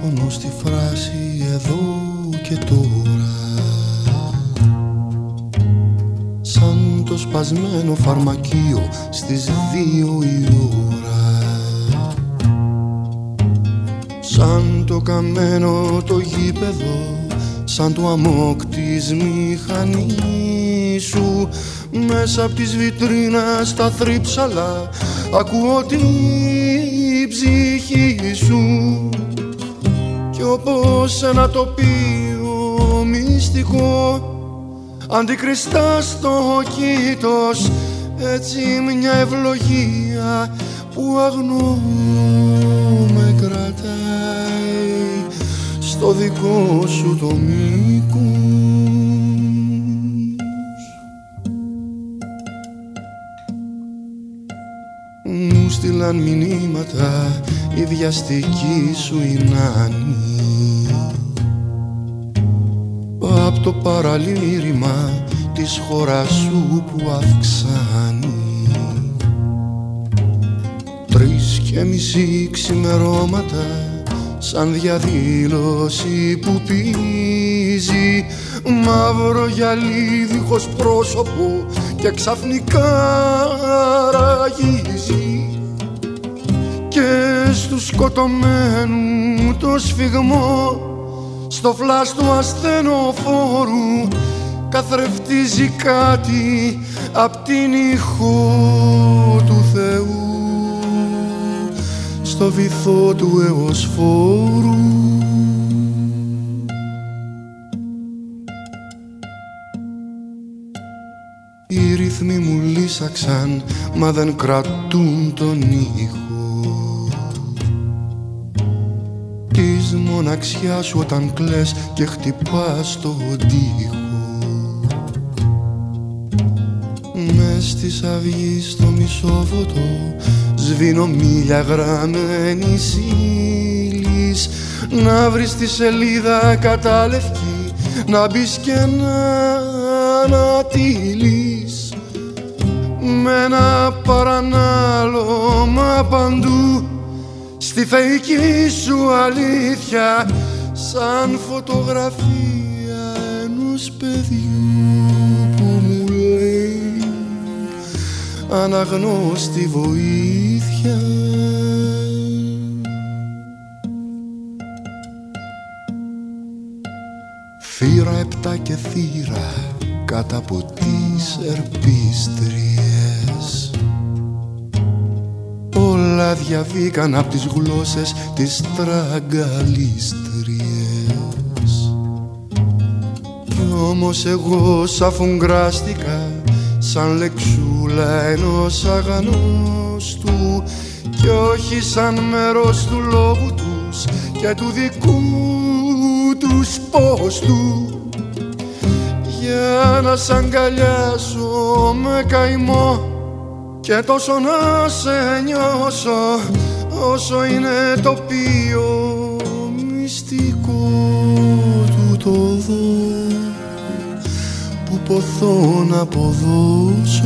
πόνο στη φράση εδώ και τώρα Σαν το σπασμένο φαρμακείο στις δύο η ώρα. Σαν το καμένο το γήπεδο Σαν το αμόκ της μηχανής σου. Μέσα απ' τις βιτρίνες τα θρύψαλα Ακούω την όπως ένα τοπίο μυστικό. Αντικριστά στο κήτος Έτσι μια ευλογία που αγνώ με κρατάει στο δικό σου το μήκος. Μου στείλαν μηνύματα η βιαστική σου η νάνη Απ' το παραλήρημα της χώρας σου που αυξάνει. Τρεις και μισή ξημερώματα σαν διαδήλωση που πίζει. Μαύρο γυαλί δίχως πρόσωπο και ξαφνικά ραγίζει. Και στους σκοτωμένου το σφιγμό στο φλάς του ασθενοφόρου καθρεφτίζει κάτι απ' την ηχό του Θεού. Στο βυθό του εωσφόρου Οι ρυθμοί μου λύσαξαν μα δεν κρατούν τον ήχο Της μοναξιάς σου όταν κλαις και χτυπάς το τοίχο. Μες στις αυγής στο μισόφωτο Σβήνω μίλια γραμμένης ύλης. Να βρεις τη σελίδα κατάλευκη Να μπεις και να ανατείλεις. Με ένα παρανάλωμα παντού Στη θεϊκή σου αλήθεια Σαν φωτογραφία ενός παιδιού που μου λέει Αναγνώστη βοήθεια Θύρα επτά και θύρα κάτω από τις ερπίστριες Όλα διαβήκαν από τις γλώσσες τις τραγκαλίστριες Κι όμως εγώ σαφουγκράστηκα σαν λεξούλα ενός αγανόστου. Κι όχι σαν μέρος του λόγου τους και του δικού τους πόστου. Για να σ' αγκαλιάσω με καημό και τόσο να σε νιώσω όσο είναι τοπίο μυστικό του το δω που ποθώ να αποδώσω